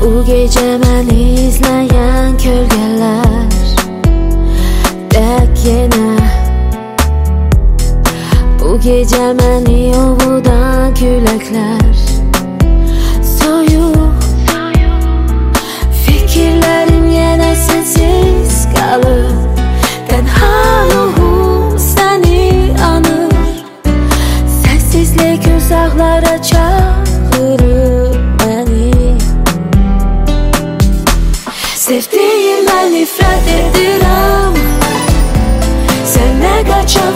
Bu gece beni izleyen kölgeler Dek yine Bu gece beni ovudan külekler Soyuq Fikirlerim yine sensiz kalır. Tenha ruhum seni anır. Sensizlik uzaklara çağırır Sevdiğime nifret edirəm Sənə qaçan